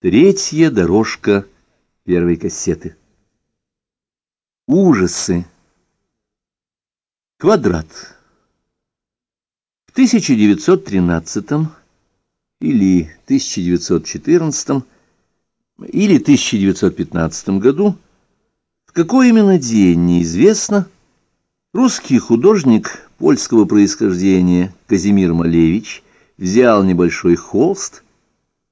Третья дорожка первой кассеты. Ужасы. Квадрат. В 1913 или 1914 или 1915 году, в какой именно день неизвестно, русский художник польского происхождения Казимир Малевич взял небольшой холст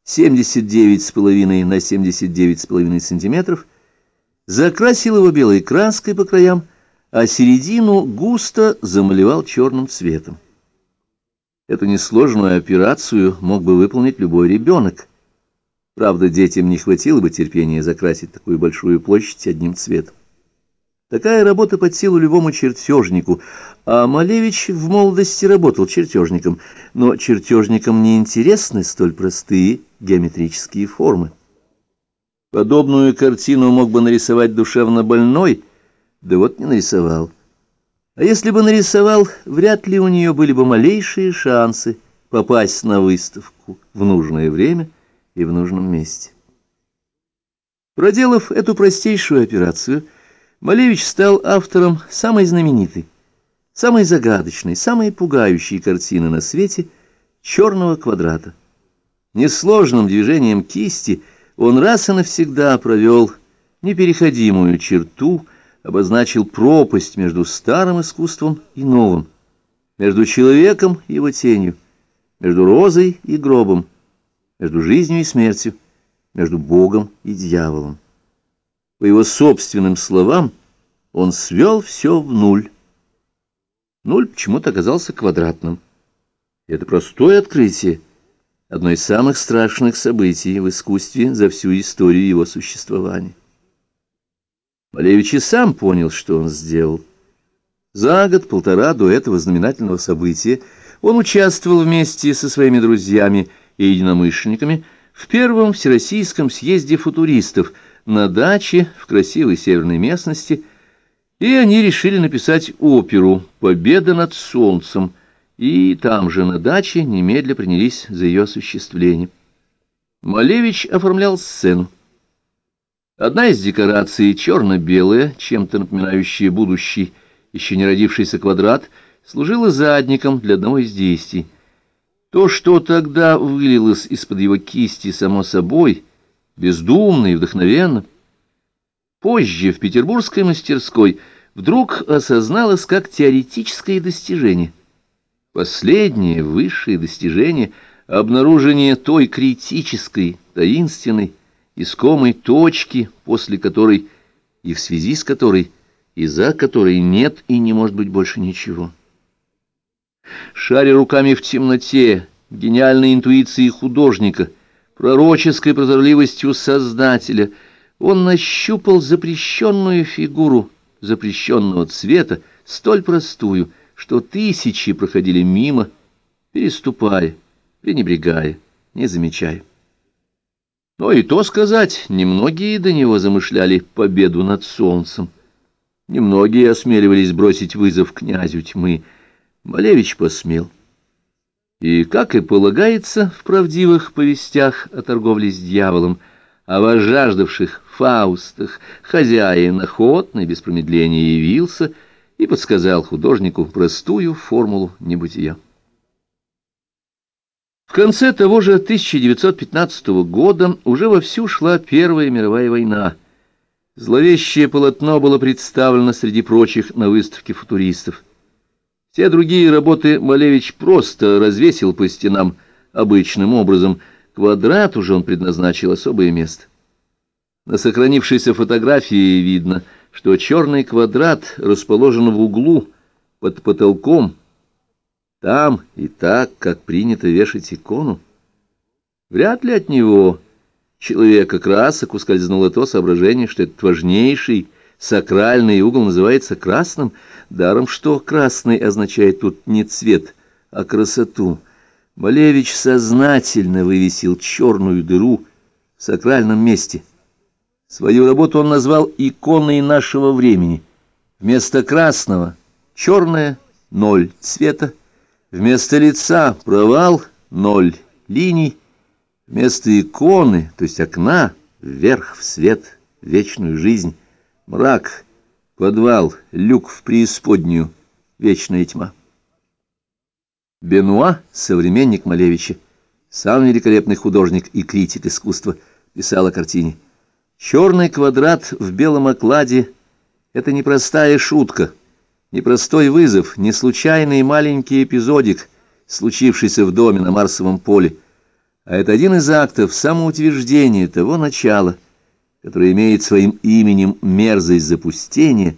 79,5 на 79,5 сантиметров, закрасил его белой краской по краям, а середину густо замалевал черным цветом. Эту несложную операцию мог бы выполнить любой ребенок. Правда, детям не хватило бы терпения закрасить такую большую площадь одним цветом. Такая работа под силу любому чертежнику, а Малевич в молодости работал чертежником, но чертежникам не интересны столь простые геометрические формы. Подобную картину мог бы нарисовать душевно больной, да вот не нарисовал. А если бы нарисовал, вряд ли у нее были бы малейшие шансы попасть на выставку в нужное время и в нужном месте. Проделав эту простейшую операцию, Малевич стал автором самой знаменитой, самой загадочной, самой пугающей картины на свете «Черного квадрата». Несложным движением кисти он раз и навсегда провел непереходимую черту, обозначил пропасть между старым искусством и новым, между человеком и его тенью, между розой и гробом, между жизнью и смертью, между Богом и дьяволом. По его собственным словам, он свел все в нуль. Нуль почему-то оказался квадратным. Это простое открытие, одно из самых страшных событий в искусстве за всю историю его существования. Малевич и сам понял, что он сделал. За год-полтора до этого знаменательного события он участвовал вместе со своими друзьями и единомышленниками в первом Всероссийском съезде футуристов на даче в красивой северной местности, и они решили написать оперу «Победа над солнцем», и там же на даче немедля принялись за ее осуществление. Малевич оформлял сцену. Одна из декораций, черно-белая, чем-то напоминающая будущий, еще не родившийся квадрат, служила задником для одного из действий. То, что тогда вылилось из-под его кисти само собой, бездумно и вдохновенно, позже в петербургской мастерской вдруг осозналось как теоретическое достижение. Последнее высшее достижение — обнаружение той критической, таинственной, искомой точки, после которой и в связи с которой, и за которой нет и не может быть больше ничего. Шаря руками в темноте, гениальной интуицией художника, пророческой прозорливостью Создателя, он нащупал запрещенную фигуру запрещенного цвета, столь простую, что тысячи проходили мимо, переступая, пренебрегая, не замечая. Но и то сказать, немногие до него замышляли победу над солнцем. Немногие осмеливались бросить вызов князю тьмы. Малевич посмел. И, как и полагается в правдивых повестях о торговле с дьяволом, о возжаждавших фаустах, хозяин охотно и без промедления явился и подсказал художнику простую формулу небытия. В конце того же 1915 года уже вовсю шла Первая мировая война. Зловещее полотно было представлено среди прочих на выставке футуристов. Все другие работы Малевич просто развесил по стенам обычным образом. Квадрат уже он предназначил особое место. На сохранившейся фотографии видно, что черный квадрат расположен в углу под потолком, там и так, как принято вешать икону. Вряд ли от него, человека красок, ускользнуло то соображение, что этот важнейший сакральный угол называется красным, даром что красный означает тут не цвет, а красоту. Малевич сознательно вывесил черную дыру в сакральном месте. Свою работу он назвал «иконой нашего времени». Вместо красного — черное, ноль цвета, Вместо лица провал, ноль линий. Вместо иконы, то есть окна, вверх в свет, вечную жизнь, мрак, подвал, люк в преисподнюю, вечная тьма. Бенуа, современник Малевича, самый великолепный художник и критик искусства, писал о картине. Черный квадрат в белом окладе — это непростая шутка, непростой вызов, не случайный маленький эпизодик, случившийся в доме на Марсовом поле, а это один из актов самоутверждения того начала, которое имеет своим именем мерзость запустения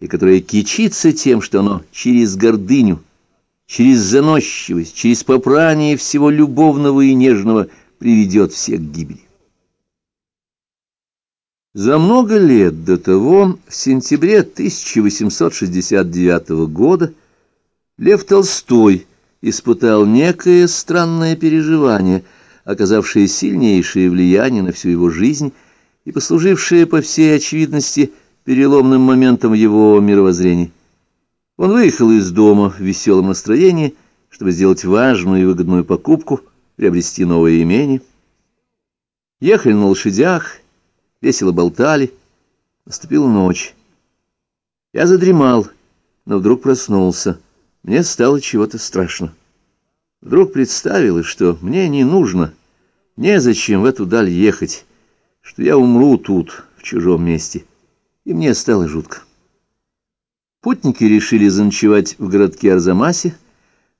и которое кичится тем, что оно через гордыню, через заносчивость, через попрание всего любовного и нежного приведет всех к гибели. За много лет до того, в сентябре 1869 года, Лев Толстой испытал некое странное переживание – оказавшее сильнейшее влияние на всю его жизнь и послужившее, по всей очевидности, переломным моментом его мировоззрения. Он выехал из дома в веселом настроении, чтобы сделать важную и выгодную покупку, приобрести новое имение. Ехали на лошадях, весело болтали. Наступила ночь. Я задремал, но вдруг проснулся. Мне стало чего-то страшно. Вдруг представилось, что мне не нужно, незачем в эту даль ехать, что я умру тут, в чужом месте, и мне стало жутко. Путники решили заночевать в городке Арзамасе.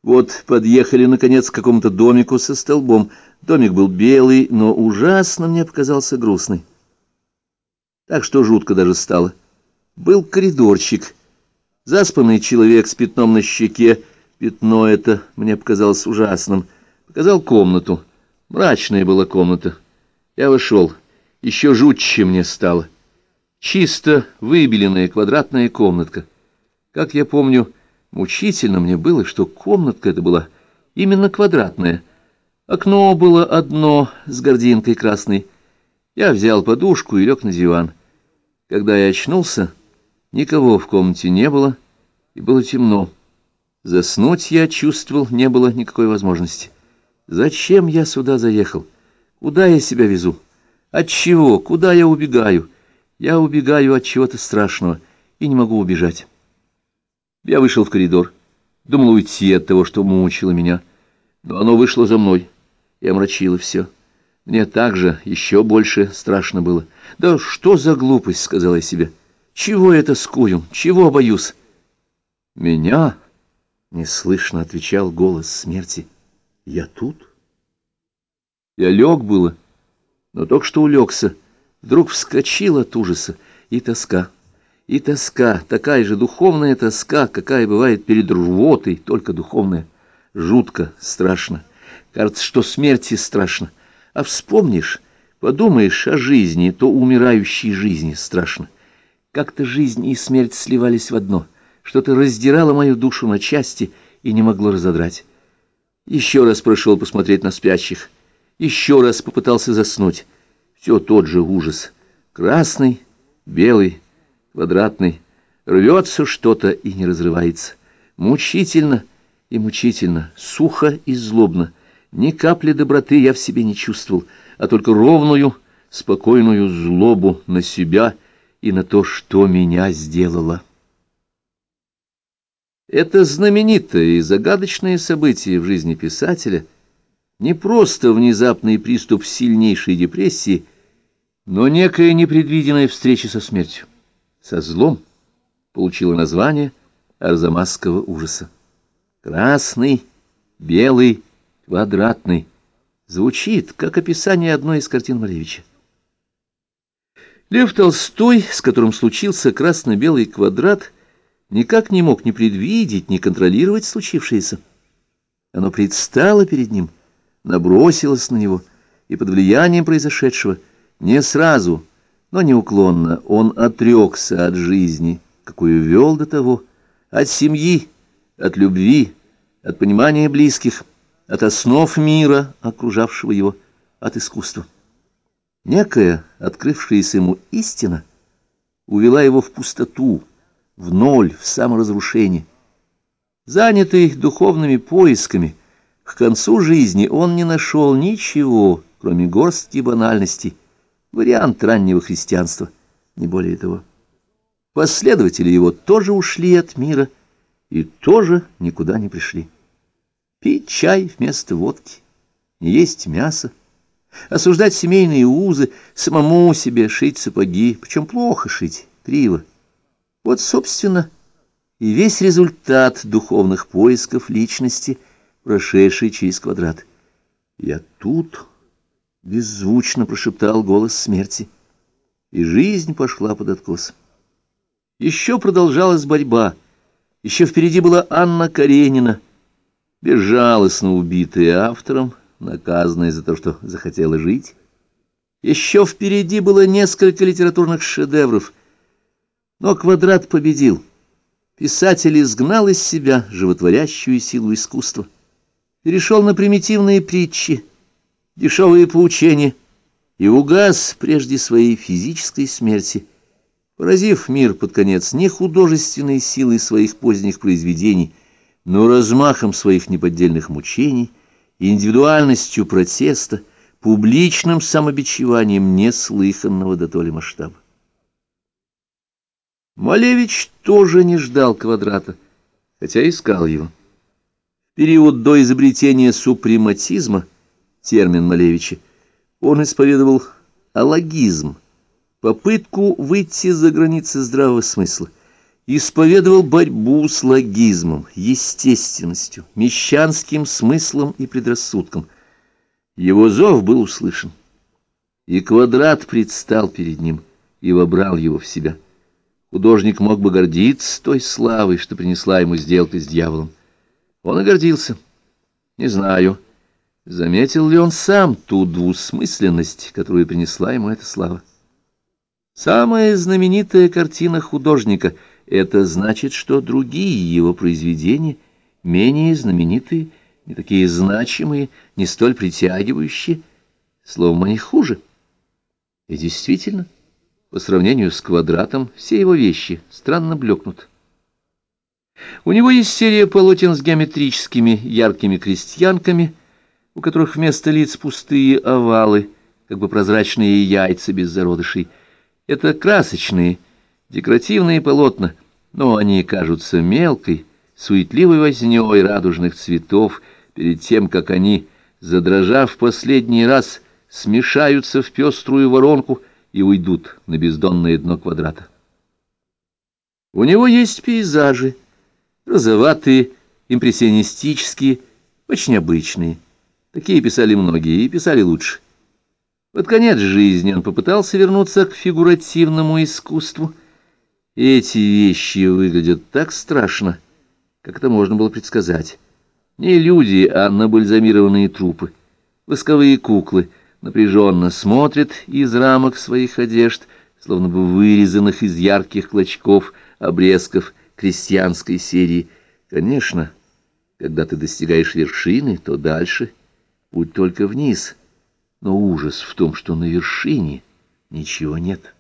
Вот подъехали, наконец, к какому-то домику со столбом. Домик был белый, но ужасно мне показался грустный. Так что жутко даже стало. Был коридорчик, заспанный человек с пятном на щеке, Пятно это мне показалось ужасным. Показал комнату. Мрачная была комната. Я вошел. Еще жутче мне стало. Чисто выбеленная квадратная комнатка. Как я помню, мучительно мне было, что комнатка эта была именно квадратная. Окно было одно с гординкой красной. Я взял подушку и лег на диван. Когда я очнулся, никого в комнате не было, и было темно. Заснуть я чувствовал, не было никакой возможности. Зачем я сюда заехал? Куда я себя везу? От чего? Куда я убегаю? Я убегаю от чего-то страшного и не могу убежать. Я вышел в коридор. Думал уйти от того, что мучило меня. Но оно вышло за мной и омрачило все. Мне также еще больше страшно было. «Да что за глупость?» — сказала я себе. «Чего я тоскую? Чего боюсь?» «Меня?» Неслышно отвечал голос смерти. «Я тут?» Я лег было, но только что улегся. Вдруг вскочил от ужаса и тоска. И тоска, такая же духовная тоска, какая бывает перед рвотой, только духовная. Жутко, страшно. Кажется, что смерти страшно. А вспомнишь, подумаешь о жизни, то умирающей жизни страшно. Как-то жизнь и смерть сливались в одно — что-то раздирало мою душу на части и не могло разодрать. Еще раз прошел посмотреть на спящих, еще раз попытался заснуть. Все тот же ужас. Красный, белый, квадратный. Рвется что-то и не разрывается. Мучительно и мучительно, сухо и злобно. Ни капли доброты я в себе не чувствовал, а только ровную, спокойную злобу на себя и на то, что меня сделало. Это знаменитое и загадочное событие в жизни писателя не просто внезапный приступ сильнейшей депрессии, но некая непредвиденная встреча со смертью, со злом, получила название арзамасского ужаса. Красный, белый, квадратный. Звучит, как описание одной из картин Малевича. Лев Толстой, с которым случился красно-белый квадрат, никак не мог ни предвидеть, ни контролировать случившееся. Оно предстало перед ним, набросилось на него, и под влиянием произошедшего не сразу, но неуклонно он отрекся от жизни, какую вел до того, от семьи, от любви, от понимания близких, от основ мира, окружавшего его, от искусства. Некая, открывшаяся ему истина, увела его в пустоту, в ноль, в саморазрушение. Занятый духовными поисками, к концу жизни он не нашел ничего, кроме горстки банальностей, вариант раннего христианства, не более того. Последователи его тоже ушли от мира и тоже никуда не пришли. Пить чай вместо водки, есть мясо, осуждать семейные узы, самому себе шить сапоги, причем плохо шить, криво. Вот, собственно, и весь результат духовных поисков личности, прошедший через квадрат. «Я тут», — беззвучно прошептал голос смерти, и жизнь пошла под откос. Еще продолжалась борьба, еще впереди была Анна Каренина, безжалостно убитая автором, наказанная за то, что захотела жить. Еще впереди было несколько литературных шедевров, но квадрат победил. Писатель изгнал из себя животворящую силу искусства, перешел на примитивные притчи, дешевые поучения и угас прежде своей физической смерти, поразив мир под конец не художественной силой своих поздних произведений, но размахом своих неподдельных мучений, индивидуальностью протеста, публичным самобичеванием неслыханного до то ли масштаба. Малевич тоже не ждал квадрата, хотя искал его. Период до изобретения супрематизма, термин Малевича, он исповедовал алогизм, попытку выйти за границы здравого смысла, исповедовал борьбу с логизмом, естественностью, мещанским смыслом и предрассудком. Его зов был услышан, и квадрат предстал перед ним и вобрал его в себя. Художник мог бы гордиться той славой, что принесла ему сделка с дьяволом. Он и гордился. Не знаю, заметил ли он сам ту двусмысленность, которую принесла ему эта слава. Самая знаменитая картина художника — это значит, что другие его произведения, менее знаменитые, не такие значимые, не столь притягивающие, словом, они хуже. И действительно, — по сравнению с квадратом все его вещи странно блекнут. У него есть серия полотен с геометрическими яркими крестьянками, у которых вместо лиц пустые овалы, как бы прозрачные яйца без зародышей. Это красочные, декоративные полотна, но они кажутся мелкой, суетливой вознёй радужных цветов перед тем, как они, задрожав последний раз, смешаются в пеструю воронку — и уйдут на бездонное дно квадрата. У него есть пейзажи, розоватые, импрессионистические, очень обычные. Такие писали многие и писали лучше. Под конец жизни он попытался вернуться к фигуративному искусству. эти вещи выглядят так страшно, как это можно было предсказать. Не люди, а набальзамированные трупы, восковые куклы — напряженно смотрит из рамок своих одежд, словно бы вырезанных из ярких клочков, обрезков крестьянской серии. Конечно, когда ты достигаешь вершины, то дальше путь только вниз. Но ужас в том, что на вершине ничего нет.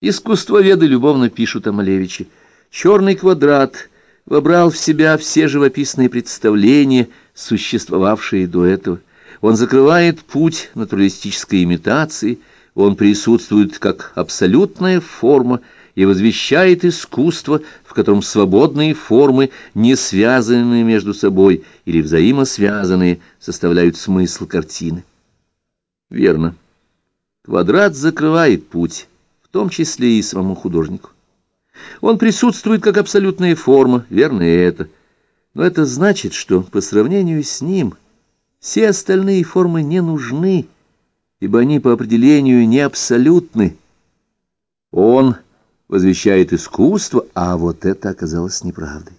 Искусствоведы любовно пишут о Малевиче. «Черный квадрат» вобрал в себя все живописные представления, существовавшие до этого. Он закрывает путь натуралистической имитации, он присутствует как абсолютная форма и возвещает искусство, в котором свободные формы, не связанные между собой или взаимосвязанные, составляют смысл картины. Верно. Квадрат закрывает путь, в том числе и самому художнику. Он присутствует как абсолютная форма, верно и это. Но это значит, что по сравнению с ним – все остальные формы не нужны, ибо они по определению не абсолютны. Он возвещает искусство, а вот это оказалось неправдой.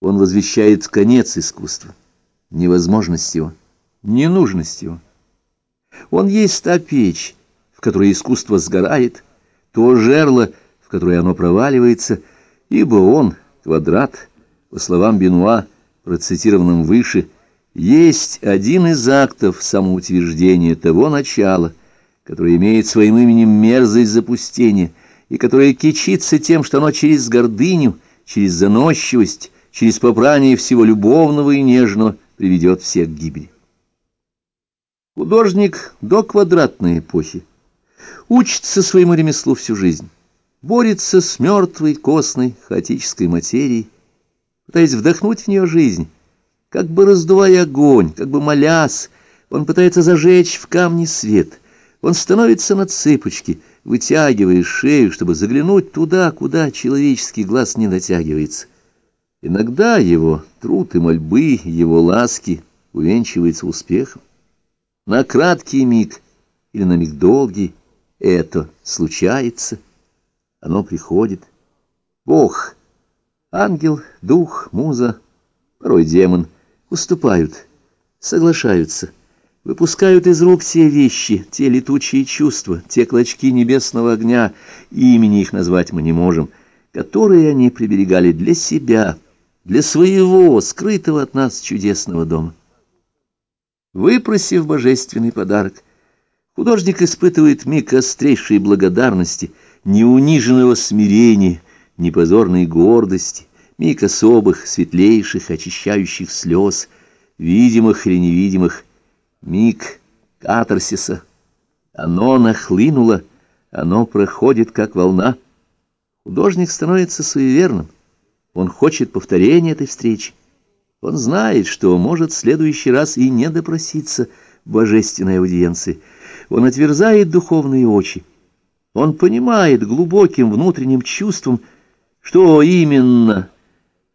Он возвещает конец искусства, невозможность его, ненужность его. Он есть та печь, в которой искусство сгорает, то жерло, в которое оно проваливается, ибо он, квадрат, по словам Бенуа, процитированным выше, — есть один из актов самоутверждения того начала, которое имеет своим именем мерзость запустения, и которое кичится тем, что оно через гордыню, через заносчивость, через попрание всего любовного и нежного приведет всех к гибели. Художник до квадратной эпохи учится своему ремеслу всю жизнь, борется с мертвой, костной, хаотической материей, пытаясь вдохнуть в нее жизнь, как бы раздувая огонь, как бы молясь, он пытается зажечь в камне свет. Он становится на цыпочки, вытягивая шею, чтобы заглянуть туда, куда человеческий глаз не дотягивается. Иногда его труд и мольбы, его ласки увенчиваются успехом. На краткий миг или на миг долгий это случается, оно приходит. Бог, ангел, дух, муза, порой демон уступают, соглашаются, выпускают из рук те вещи, те летучие чувства, те клочки небесного огня, имени их назвать мы не можем, которые они приберегали для себя, для своего, скрытого от нас чудесного дома. Выпросив божественный подарок, художник испытывает миг острейшей благодарности, неуниженного смирения, непозорной гордости, миг особых, светлейших, очищающих слез, видимых или невидимых, миг катарсиса. Оно нахлынуло, оно проходит, как волна. Художник становится суеверным. Он хочет повторения этой встречи. Он знает, что может в следующий раз и не допроситься божественной аудиенции. Он отверзает духовные очи. Он понимает глубоким внутренним чувством, что именно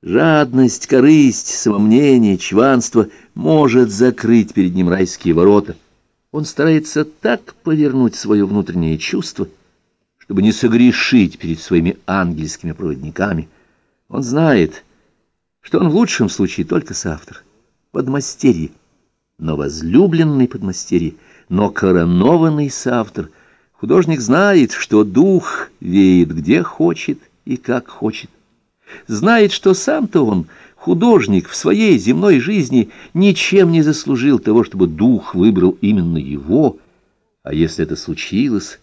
жадность, корысть, самомнение, чванство может закрыть перед ним райские ворота. Он старается так повернуть свое внутреннее чувство, чтобы не согрешить перед своими ангельскими проводниками. Он знает, что он в лучшем случае только соавтор, подмастерье, но возлюбленный подмастерье, но коронованный соавтор. Художник знает, что дух веет где хочет и как хочет. Знает, что сам-то он, художник, в своей земной жизни ничем не заслужил того, чтобы дух выбрал именно его, а если это случилось,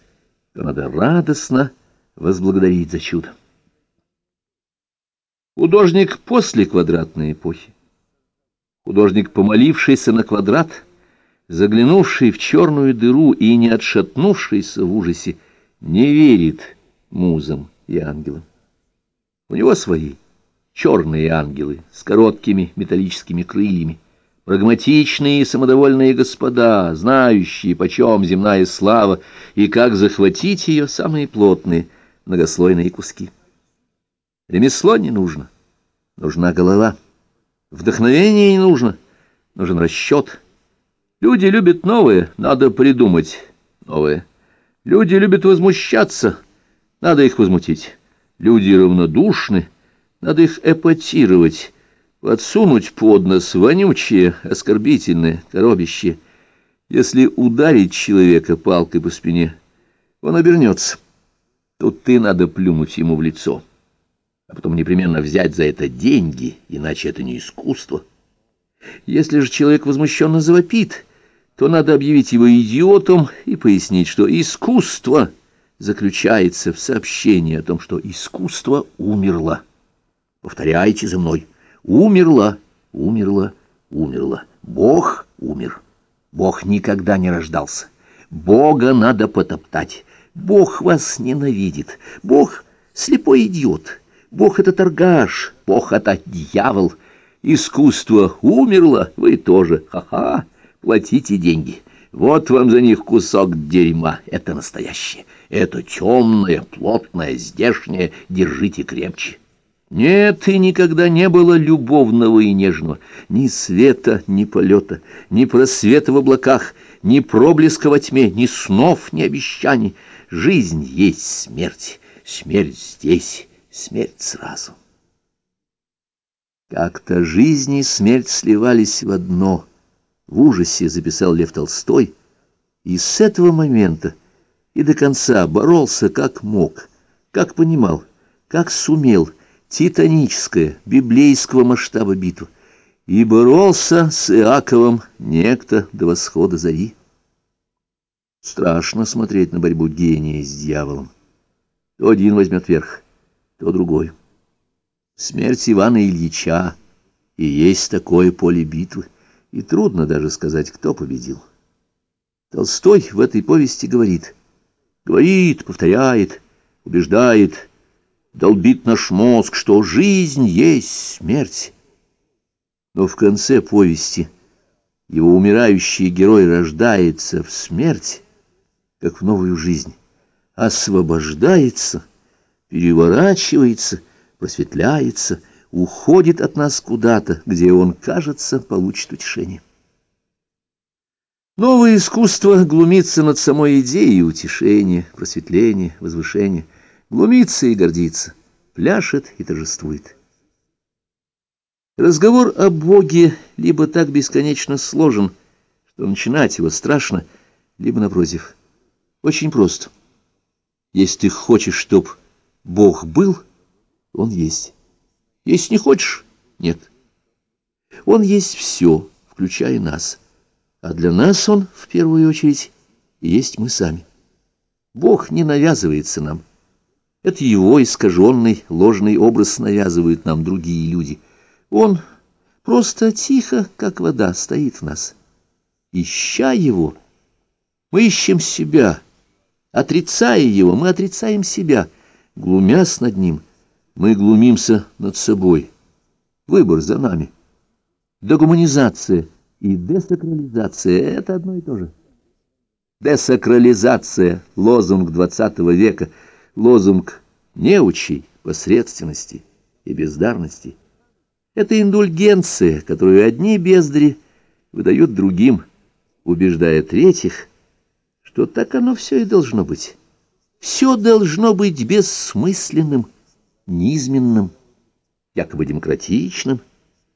то надо радостно возблагодарить за чудо. Художник после квадратной эпохи. Художник, помолившийся на квадрат, заглянувший в черную дыру и не отшатнувшийся в ужасе, не верит музам и ангелам. У него свои черные ангелы с короткими металлическими крыльями, прагматичные и самодовольные господа, знающие, почем земная слава и как захватить ее самые плотные многослойные куски. Ремесло не нужно, нужна голова. Вдохновение не нужно, нужен расчет. Люди любят новое, надо придумать новое. Люди любят возмущаться, надо их возмутить. Люди равнодушны, надо их эпатировать, подсунуть под нос вонючее, оскорбительное, коробище. Если ударить человека палкой по спине, он обернется. Тут ты надо плюнуть ему в лицо а потом непременно взять за это деньги, иначе это не искусство. Если же человек возмущенно завопит, то надо объявить его идиотом и пояснить, что искусство заключается в сообщении о том, что искусство умерло. Повторяйте за мной. Умерло, умерло, умерло. Бог умер. Бог никогда не рождался. Бога надо потоптать. Бог вас ненавидит. Бог слепой идиот. Бог — это торгаш, Бог — это дьявол. Искусство умерло, вы тоже. Ха-ха, платите деньги. Вот вам за них кусок дерьма. Это настоящее. Это темное, плотное, здешнее. Держите крепче. Нет, и никогда не было любовного и нежного. Ни света, ни полета, ни просвета в облаках, ни проблеска во тьме, ни снов, ни обещаний. Жизнь есть смерть. Смерть здесь смерть сразу. Как-то жизнь и смерть сливались в одно. В ужасе записал Лев Толстой, и с этого момента и до конца боролся как мог, как понимал, как сумел, титаническая, библейского масштаба битва, и боролся с Иаковом некто до восхода зари. Страшно смотреть на борьбу гения с дьяволом. То один возьмет верх, то другой. Смерть Ивана Ильича и есть такое поле битвы, и трудно даже сказать, кто победил. Толстой в этой повести говорит, говорит, повторяет, убеждает, долбит наш мозг, что жизнь есть смерть. Но в конце повести его умирающий герой рождается в смерть, как в новую жизнь, освобождается, переворачивается, просветляется, уходит от нас куда-то, где он, кажется, получит утешение. Новое искусство глумится над самой идеей утешения, просветления, возвышения, глумится и гордится, пляшет и торжествует. Разговор о Боге либо так бесконечно сложен, что начинать его страшно, либо, напротив, очень просто. Если ты хочешь, чтоб Бог был, Он есть. Если не хочешь, нет. Он есть все, включая нас. А для нас он, в первую очередь, есть мы сами. Бог не навязывается нам. Это его искаженный, ложный образ навязывают нам другие люди. Он просто тихо, как вода, стоит в нас. Ища его, мы ищем себя. Отрицая его, мы отрицаем себя. Глумясь над ним, мы глумимся над собой. Выбор за нами. Дегуманизация — и десакрализация — это одно и то же. Десакрализация — лозунг XX века, лозунг неучей, посредственности и бездарности. Это индульгенция, которую одни бездари выдают другим, убеждая третьих, что так оно все и должно быть. Все должно быть бессмысленным, низменным, якобы демократичным,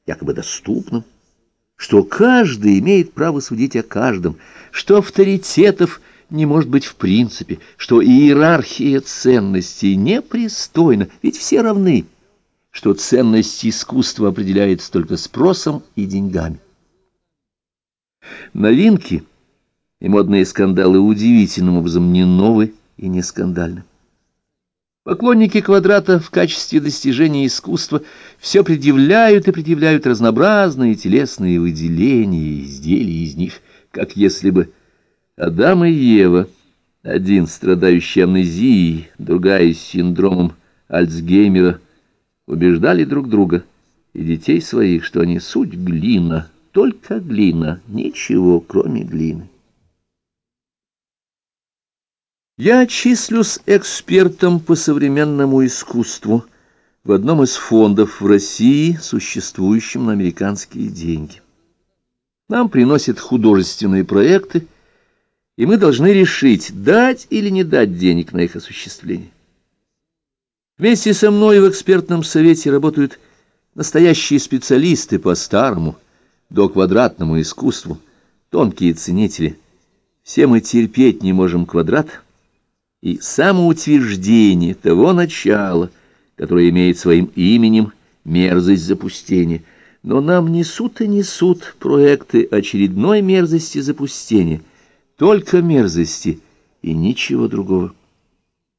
якобы доступным что каждый имеет право судить о каждом, что авторитетов не может быть в принципе, что иерархия ценностей непристойна, ведь все равны, что ценность искусства определяется только спросом и деньгами. Новинки и модные скандалы удивительным образом не новы и не скандальны. Поклонники квадрата в качестве достижения искусства все предъявляют и предъявляют разнообразные телесные выделения и изделия из них, как если бы Адам и Ева, один страдающий амнезией, другая с синдромом Альцгеймера, убеждали друг друга и детей своих, что они суть глина, только глина, ничего кроме глины. Я числюсь экспертом по современному искусству в одном из фондов в России, существующем на американские деньги. Нам приносят художественные проекты, и мы должны решить, дать или не дать денег на их осуществление. Вместе со мной в экспертном совете работают настоящие специалисты по старому, до квадратному искусству, тонкие ценители. Все мы терпеть не можем квадрат — и самоутверждение того начала, которое имеет своим именем мерзость запустения. Но нам несут и несут проекты очередной мерзости запустения, только мерзости и ничего другого.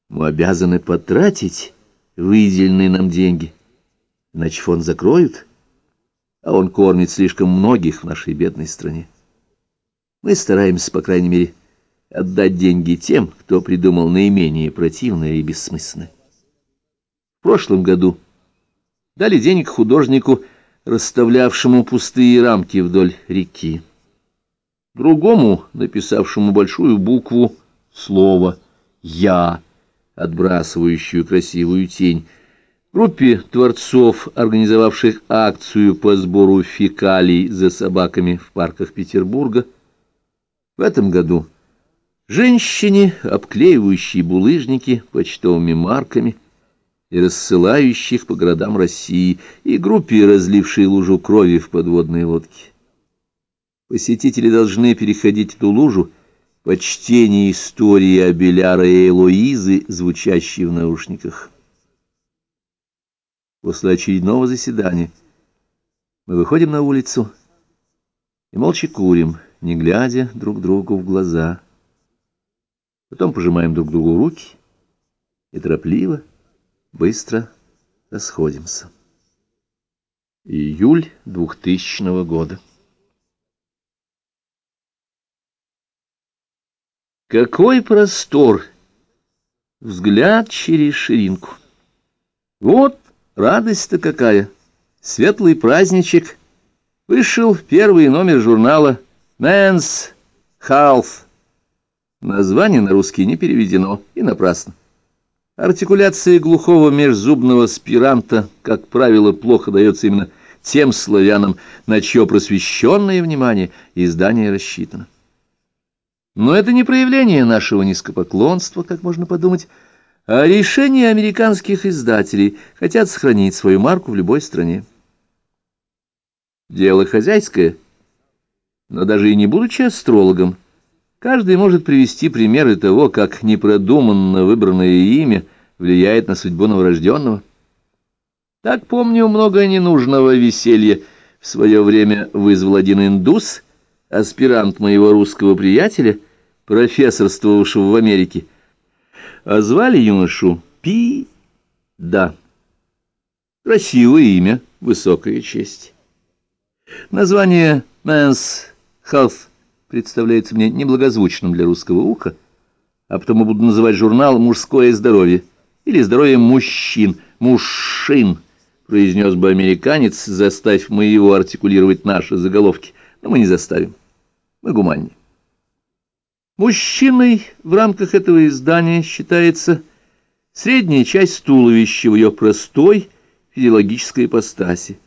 Мы обязаны потратить выделенные нам деньги, иначе фонд закроют, а он кормит слишком многих в нашей бедной стране. Мы стараемся, по крайней мере, отдать деньги тем, кто придумал наименее противное и бессмысленное. В прошлом году дали денег художнику, расставлявшему пустые рамки вдоль реки. Другому, написавшему большую букву, слово «Я», отбрасывающую красивую тень, группе творцов, организовавших акцию по сбору фекалий за собаками в парках Петербурга, в этом году – Женщине, обклеивающей булыжники почтовыми марками и рассылающих по городам России, и группе, разлившей лужу крови в подводные лодки. Посетители должны переходить эту лужу по чтению истории Абеляра и Элоизы, звучащей в наушниках. После очередного заседания мы выходим на улицу и молча курим, не глядя друг другу в глаза. Потом пожимаем друг другу руки и торопливо, быстро расходимся. Июль двухтысячного года. Какой простор! Взгляд через ширинку. Вот радость-то какая! Светлый праздничек. Вышел первый номер журнала «Mens Health». Название на русский не переведено, и напрасно. Артикуляция глухого межзубного спиранта, как правило, плохо дается именно тем славянам, на чье просвещенное внимание издание рассчитано. Но это не проявление нашего низкопоклонства, как можно подумать, а решение американских издателей хотят сохранить свою марку в любой стране. Дело хозяйское, но даже и не будучи астрологом, Каждый может привести примеры того, как непродуманно выбранное имя влияет на судьбу новорожденного. Так, помню, много ненужного веселья в свое время вызвал один индус, аспирант моего русского приятеля, профессорствовавшего в Америке. А звали юношу Пи... Да. Красивое имя, высокая честь. Название «Man's Health» представляется мне неблагозвучным для русского уха, а потому буду называть журнал «Мужское здоровье» или «Здоровье мужчин», «Мужшин», произнес бы американец, заставив мы его артикулировать наши заголовки, но мы не заставим. Мы гуманнее. Мужчиной в рамках этого издания считается средняя часть туловища в ее простой физиологической ипостаси.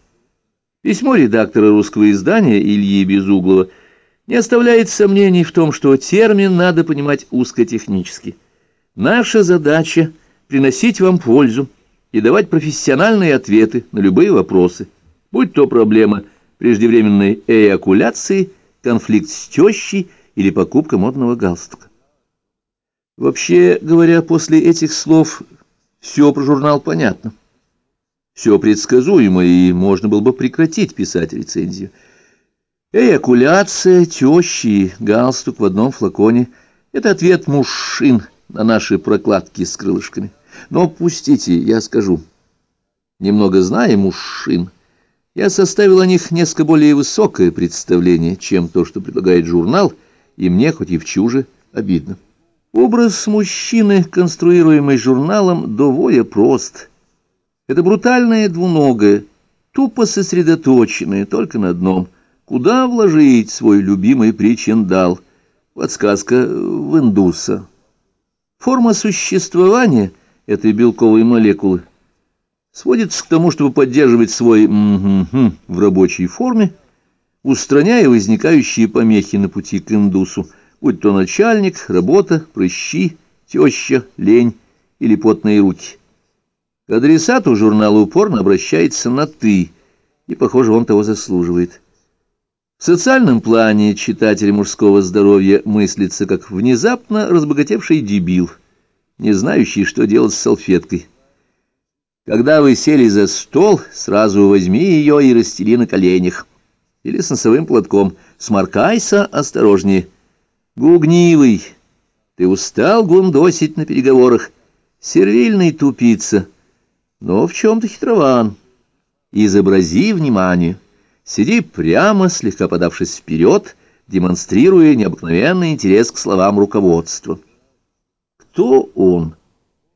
Письмо редактора русского издания Ильи Безуглова – не оставляет сомнений в том, что термин надо понимать узкотехнически. Наша задача — приносить вам пользу и давать профессиональные ответы на любые вопросы, будь то проблема преждевременной эякуляции, конфликт с тещей или покупка модного галстука. Вообще говоря, после этих слов все про журнал понятно. Все предсказуемо, и можно было бы прекратить писать рецензию. Эякуляция, тещи, галстук в одном флаконе — это ответ мужчин на наши прокладки с крылышками. Но пустите, я скажу. Немного зная мужчин, я составил о них несколько более высокое представление, чем то, что предлагает журнал, и мне, хоть и в чуже, обидно. Образ мужчины, конструируемый журналом, довольно прост. Это брутальное двуногое, тупо сосредоточенное только на одном — Куда вложить свой любимый причиндал? Подсказка в индуса. Форма существования этой белковой молекулы сводится к тому, чтобы поддерживать свой м -м -м в рабочей форме, устраняя возникающие помехи на пути к индусу, будь то начальник, работа, прыщи, теща, лень или потные руки. К адресату журнала упорно обращается на «ты», и, похоже, он того заслуживает. В социальном плане читатель мужского здоровья мыслится как внезапно разбогатевший дебил, не знающий, что делать с салфеткой. Когда вы сели за стол, сразу возьми ее и расстели на коленях. Или с носовым платком. Сморкайся осторожнее. Гугнивый, ты устал гундосить на переговорах. Сервильный тупица, но в чем-то хитрован. Изобрази внимание. Сиди прямо, слегка подавшись вперед, демонстрируя необыкновенный интерес к словам руководства. Кто он,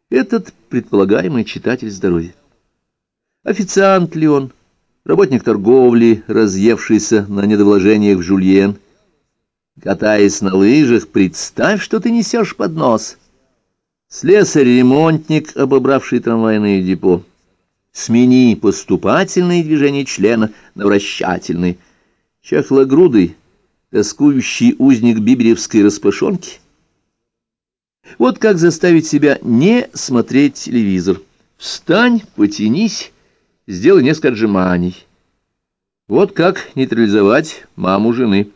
этот предполагаемый читатель здоровья? Официант ли он, работник торговли, разъевшийся на недовложениях в жульен? Катаясь на лыжах, представь, что ты несешь под нос. Слесарь-ремонтник, обобравший трамвайное депо. Смени поступательные движения члена на вращательные. Чахлогрудый, тоскующий узник биберевской распашонки. Вот как заставить себя не смотреть телевизор. Встань, потянись, сделай несколько отжиманий. Вот как нейтрализовать маму жены.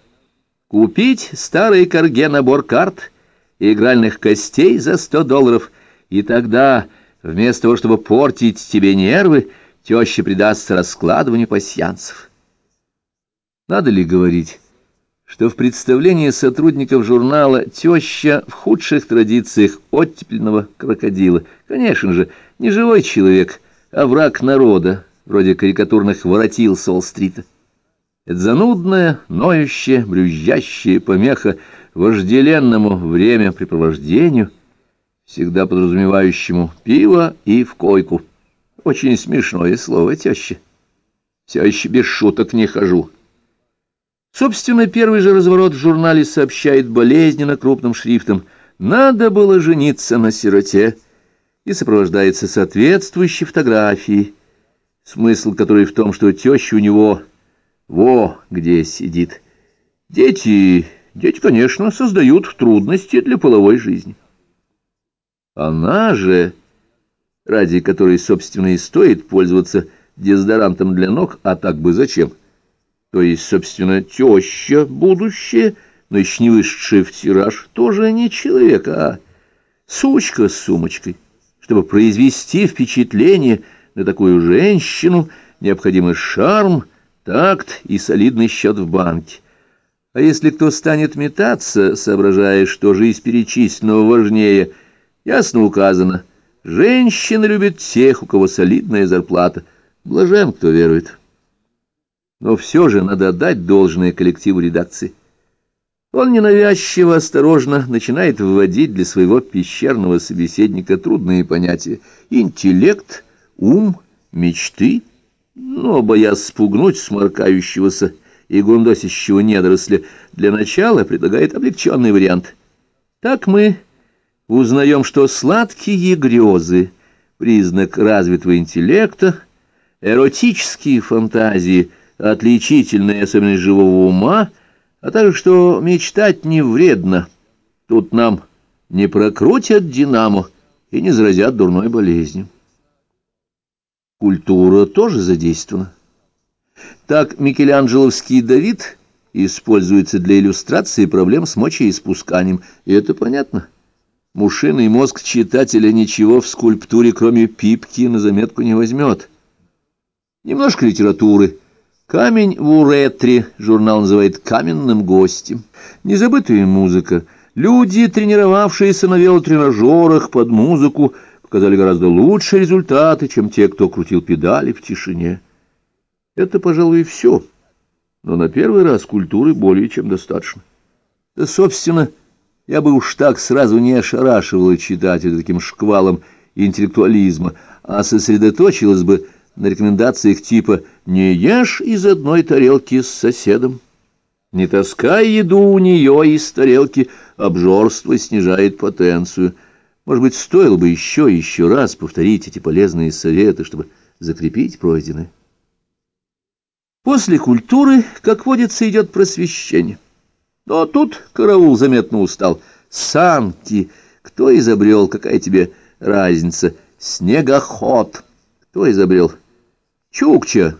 Купить старый корге набор карт и игральных костей за сто долларов, и тогда... Вместо того, чтобы портить тебе нервы, теща предастся раскладыванию пасьянцев. Надо ли говорить, что в представлении сотрудников журнала теща в худших традициях оттепельного крокодила? Конечно же, не живой человек, а враг народа, вроде карикатурных воротил Солл-стрита. Это занудная, ноющая, брюзжащая помеха вожделенному времяпрепровождению, всегда подразумевающему пиво и в койку. Очень смешное слово, теща. Еще без шуток не хожу. Собственно, первый же разворот в журнале сообщает болезненно крупным шрифтом «Надо было жениться на сироте» и сопровождается соответствующей фотографией, смысл которой в том, что теща у него во где сидит. Дети, дети, конечно, создают трудности для половой жизни. Она же, ради которой, собственно, и стоит пользоваться дезодорантом для ног, а так бы зачем? То есть, собственно, теща будущее, но еще не вышедшая в тираж, тоже не человек, а сучка с сумочкой. Чтобы произвести впечатление на такую женщину, необходимый шарм, такт и солидный счет в банке. А если кто станет метаться, соображая, что жизнь перечисленного важнее, ясно указано, женщина любит тех, у кого солидная зарплата. Блажен, кто верует. Но все же надо отдать должное коллективу редакции. Он ненавязчиво, осторожно начинает выводить для своего пещерного собеседника трудные понятия. Интеллект, ум, мечты. Но, боясь спугнуть сморкающегося и гундосящего недоросля, для начала предлагает облегченный вариант. Так мы узнаем, что сладкие грезы — признак развитого интеллекта, эротические фантазии — отличительная особенность живого ума — а также что мечтать не вредно. Тут нам не прокрутят динамо и не заразят дурной болезнью. Культура тоже задействована. Так Микеланджеловский Давид используется для иллюстрации проблем с мочеиспусканием, и это понятно. Мушиный мозг читателя ничего в скульптуре, кроме пипки, на заметку не возьмет. Немножко литературы — Камень в уретре журнал называет каменным гостем. Незабытая музыка. Люди, тренировавшиеся на велотренажерах под музыку, показали гораздо лучшие результаты, чем те, кто крутил педали в тишине. Это, пожалуй, и все. Но на первый раз культуры более чем достаточно. Да, собственно, я бы уж так сразу не ошарашивала читателя таким шквалом интеллектуализма, а сосредоточилась бы на рекомендациях типа «не ешь из одной тарелки с соседом», «не таскай еду у нее из тарелки», обжорство снижает потенцию. Может быть, стоило бы еще и еще раз повторить эти полезные советы, чтобы закрепить пройденное. После культуры, как водится, идет просвещение. Но тут караул заметно устал. Санки. Кто изобрел, какая тебе разница? Снегоход. Кто изобрел? Чукча.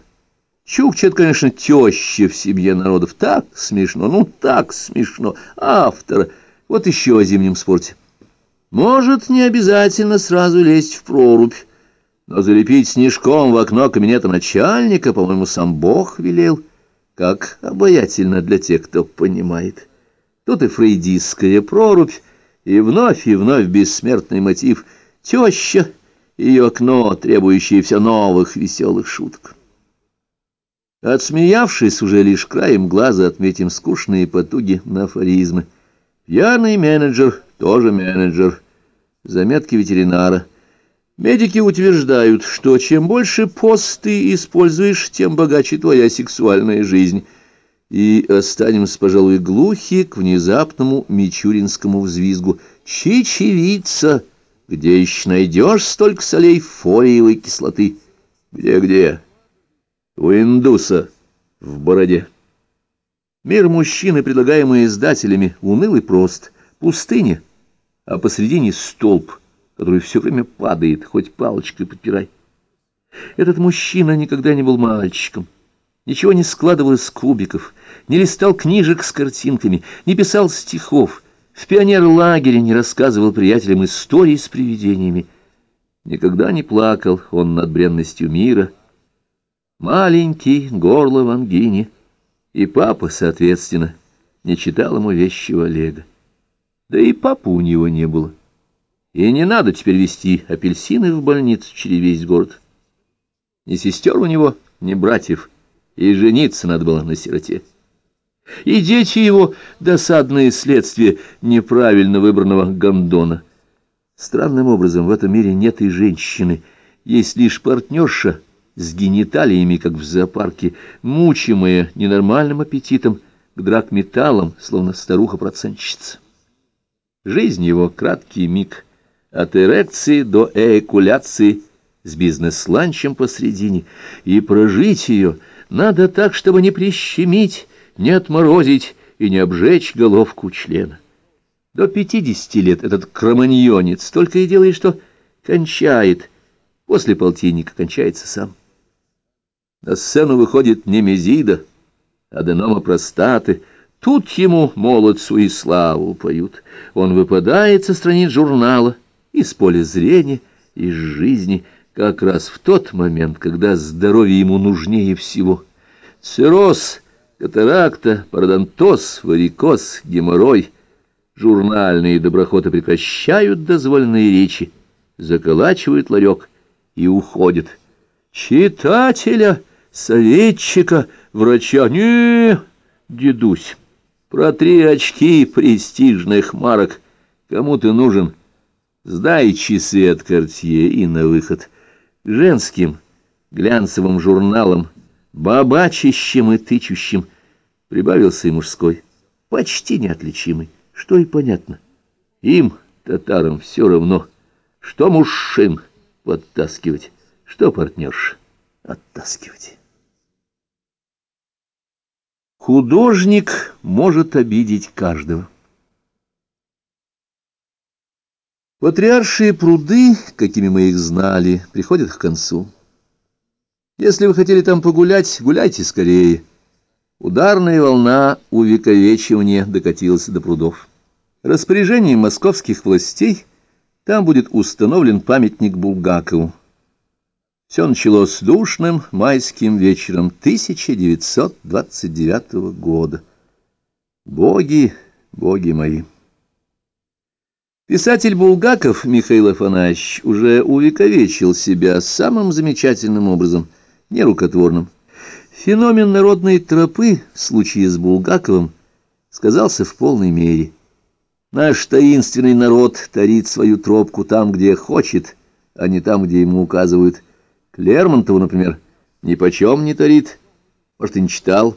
Чукча — это, конечно, теща в семье народов. Так смешно, ну так смешно. Автора. Вот еще о зимнем спорте. Может, не обязательно сразу лезть в прорубь, но залепить снежком в окно кабинета начальника, по-моему, сам Бог велел. Как обаятельно для тех, кто понимает. Тут и фрейдистская прорубь, и вновь и вновь бессмертный мотив. Теща — ее окно, требующее все новых веселых шуток. Отсмеявшись уже лишь краем глаза, отметим скучные потуги на афоризмы. Пьяный менеджер тоже менеджер. Заметки ветеринара. Медики утверждают, что чем больше пост ты используешь, тем богаче твоя сексуальная жизнь. И останемся, пожалуй, глухи к внезапному мичуринскому взвизгу. Чечевица! Где еще найдешь столько солей фолиевой кислоты? Где-где? У индуса в бороде. Мир мужчины, предлагаемый издателями, унылый прост. Пустыня, а посредине столб, который все время падает, хоть палочкой подпирай. Этот мужчина никогда не был мальчиком. Ничего не складывал из кубиков, не листал книжек с картинками, не писал стихов, в пионер-лагере не рассказывал приятелям истории с привидениями. Никогда не плакал он над бренностью мира. Маленький, горло в ангине. И папа, соответственно, не читал ему вещего Олега. Да и папы у него не было. И не надо теперь везти апельсины в больницу через весь город. Ни сестер у него, ни братьев. и жениться надо было на сироте. И дети его — досадное следствие неправильно выбранного гондона. Странным образом в этом мире нет и женщины, есть лишь партнерша с гениталиями, как в зоопарке, мучимая ненормальным аппетитом к драгметаллам, словно старуха-процентщица. Жизнь его — краткий миг, от эрекции до эякуляции с бизнес-ланчем посредине, и прожить ее надо так, чтобы не прищемить, не отморозить и не обжечь головку члена. До пятидесяти лет этот кроманьонец только и делает, что кончает. После полтинника кончается сам. На сцену выходит не Мезида, аденома простаты. Тут ему молодцу и славу поют. Он выпадает со страниц журнала, из поля зрения, из жизни, как раз в тот момент, когда здоровье ему нужнее всего. Цирроз — Катаракта, пародонтоз, варикоз, геморрой. Журнальные доброхоты прекращают дозволенные речи, заколачивают ларек и уходят. Читателя, советчика, врача, не, дедусь, протри очки престижных марок. Кому ты нужен? Сдай часы от Кортье и на выход. Женским глянцевым журналом бабачищем и тычущим, прибавился и мужской, почти неотличимый, что и понятно. Им, татарам, все равно, что мужчин подтаскивать, что партнерш оттаскивать. Художник может обидеть каждого. Патриаршие пруды, какими мы их знали, приходят к концу. Если вы хотели там погулять, гуляйте скорее. Ударная волна увековечивания докатилась до прудов. Распоряжением московских властей там будет установлен памятник Булгакову. Все началось с душным майским вечером 1929 года. Боги, боги мои! Писатель Булгаков Михаил Афанасьевич уже увековечил себя самым замечательным образом – нерукотворным. Феномен народной тропы в случае с Булгаковым сказался в полной мере. Наш таинственный народ тарит свою тропку там, где хочет, а не там, где ему указывают. Клермонтову, например, ни почем не тарит, может, и не читал.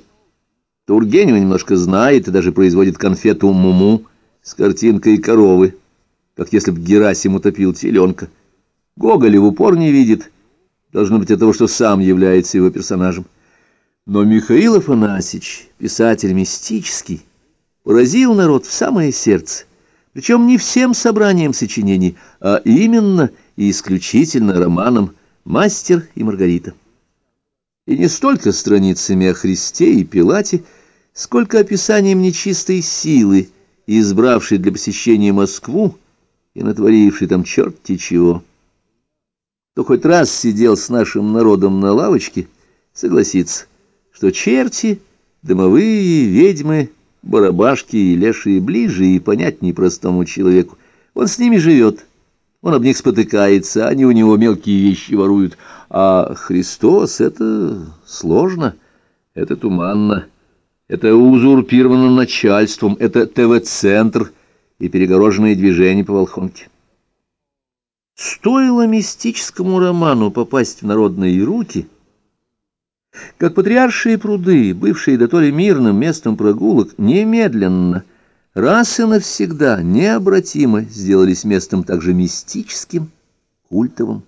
Тургенева немножко знает и даже производит конфету «Муму» с картинкой коровы, как если б Герасим утопил теленка. Гоголя в упор не видит — Должно быть от того, что сам является его персонажем. Но Михаил Афанасьевич, писатель мистический, поразил народ в самое сердце, причем не всем собранием сочинений, а именно и исключительно романом «Мастер и Маргарита». И не столько страницами о Христе и Пилате, сколько описанием нечистой силы, избравшей для посещения Москву и натворившей там черти чего кто хоть раз сидел с нашим народом на лавочке, согласится, что черти, домовые, ведьмы, барабашки и лешие ближе и понятнее простому человеку. Он с ними живет, он об них спотыкается, они у него мелкие вещи воруют. А Христос — это сложно, это туманно, это узурпировано начальством, это ТВ-центр и перегороженные движения по Волхонке. Стоило мистическому роману попасть в народные руки, как патриаршие пруды, бывшие до то ли мирным местом прогулок, немедленно, раз и навсегда, необратимо сделались местом также мистическим, культовым.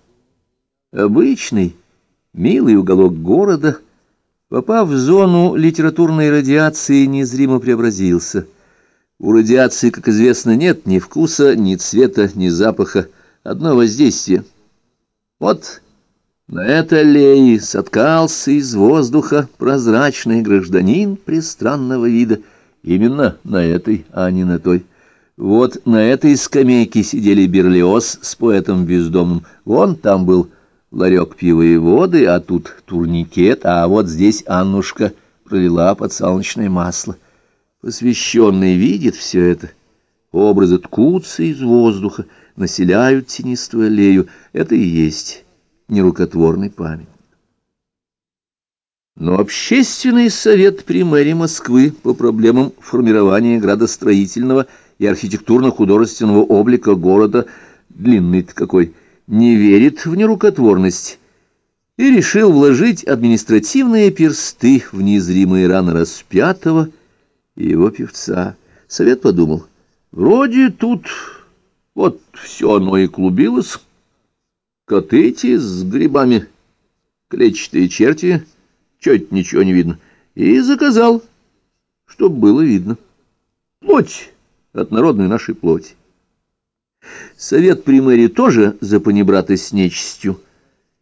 Обычный, милый уголок города, попав в зону литературной радиации, незримо преобразился. У радиации, как известно, нет ни вкуса, ни цвета, ни запаха, одно воздействие. Вот на этой аллее соткался из воздуха прозрачный гражданин пристранного вида, именно на этой, а не на той. Вот на этой скамейке сидели Берлиоз с поэтом бездомным, вон там был ларек пива и воды, а тут турникет, а вот здесь Аннушка пролила подсолнечное масло. Посвященный видит все это. Образы ткутся из воздуха, населяют тенистую аллею. Это и есть нерукотворный память. Но Общественный совет при мэре Москвы по проблемам формирования градостроительного и архитектурно-художественного облика города, длинный-то какой, не верит в нерукотворность и решил вложить административные персты в незримые раны распятого и его певца. Совет подумал, вроде тут вот все оно и клубилось, коты эти с грибами, клетчатые черти, чуть ничего не видно, и заказал, чтоб было видно. Плоть от народной нашей плоти. Совет при мэрии тоже за панибрата с нечистью,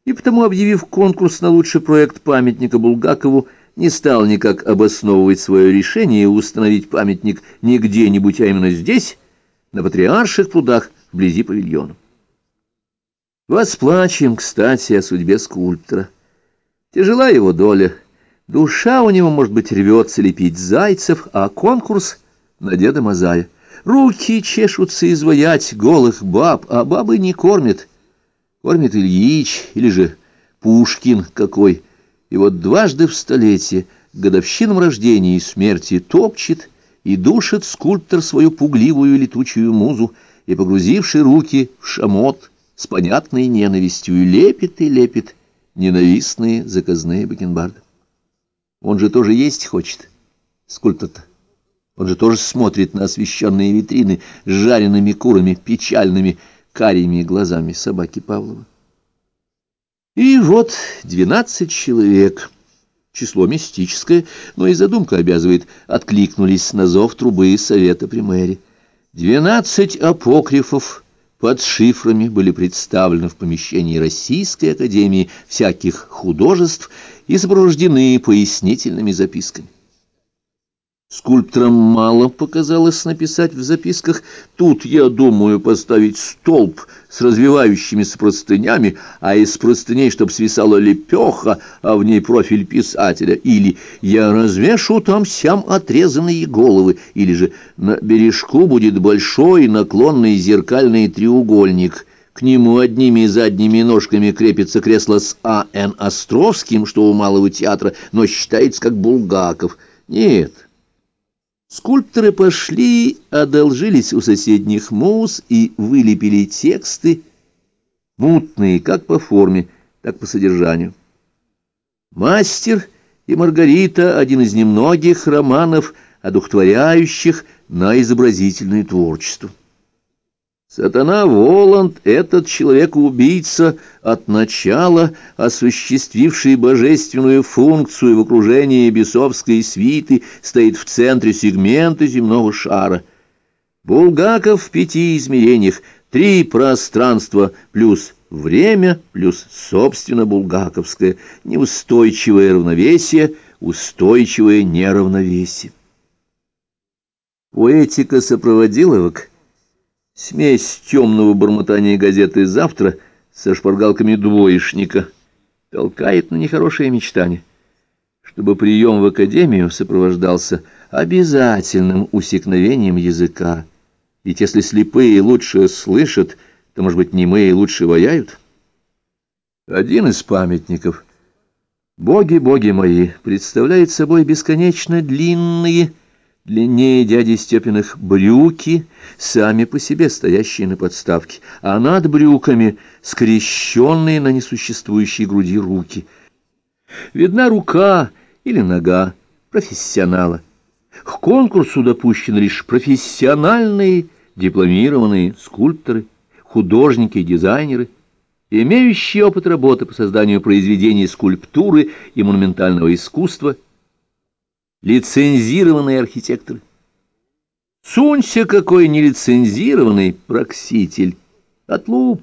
и потому, объявив конкурс на лучший проект памятника Булгакову, не стал никак обосновывать свое решение установить памятник не где-нибудь, а именно здесь, на Патриарших прудах, вблизи павильона. Восплачем, кстати, о судьбе скульптора. Тяжела его доля. Душа у него, может быть, рвется лепить зайцев, а конкурс на Деда Мазая. Руки чешутся изваять голых баб, а бабы не кормят. Кормит Ильич или же Пушкин какой. И вот дважды в столетие, годовщинам рождения и смерти, топчет и душит скульптор свою пугливую летучую музу, и, погрузивший руки в шамот, с понятной ненавистью лепит и лепит ненавистные заказные бакенбарды. Он же тоже есть хочет, скульптор-то. Он же тоже смотрит на освещенные витрины с жареными курами, печальными, карими глазами собаки Павлова. И вот двенадцать человек, число мистическое, но и задумка обязывает, откликнулись на зов трубы совета при мэре. Двенадцать апокрифов под шифрами были представлены в помещении Российской академии всяких художеств и сопровождены пояснительными записками. Скульпторам мало показалось написать в записках «Тут, я думаю, поставить столб с развивающимися простынями, а из простыней, чтоб свисала лепеха, а в ней профиль писателя» или «Я развешу там сям отрезанные головы» или же «На бережку будет большой наклонный зеркальный треугольник». К нему одними задними ножками крепится кресло с А.Н. Островским, что у Малого театра, но считается как Булгаков. Нет, Скульпторы пошли, одолжились у соседних муз и вылепили тексты, мутные как по форме, так по содержанию. «Мастер» и «Маргарита» — один из немногих романов, одухотворяющих на изобразительное творчество. Сатана Воланд, этот человек-убийца, от начала осуществивший божественную функцию в окружении бесовской свиты, стоит в центре сегмента земного шара. Булгаков в пяти измерениях, три пространства плюс время плюс, собственно, булгаковское, неустойчивое равновесие, устойчивое неравновесие. Поэтика сопроводиловок — Смесь темного бормотания газеты «Завтра» со шпаргалками двоечника толкает на нехорошее мечтание, чтобы прием в академию сопровождался обязательным усекновением языка. Ведь если слепые лучше слышат, то, может быть, немые лучше ваяют? Один из памятников «Боги, боги мои» представляет собой бесконечно длинные длиннее дяди Степиных брюки, сами по себе стоящие на подставке, а над брюками скрещенные на несуществующей груди руки. Видна рука или нога профессионала. К конкурсу допущены лишь профессиональные дипломированные скульпторы, художники и дизайнеры, имеющие опыт работы по созданию произведений скульптуры и монументального искусства – лицензированные архитекторы. Сунься какой нелицензированный прокситель, отлуп.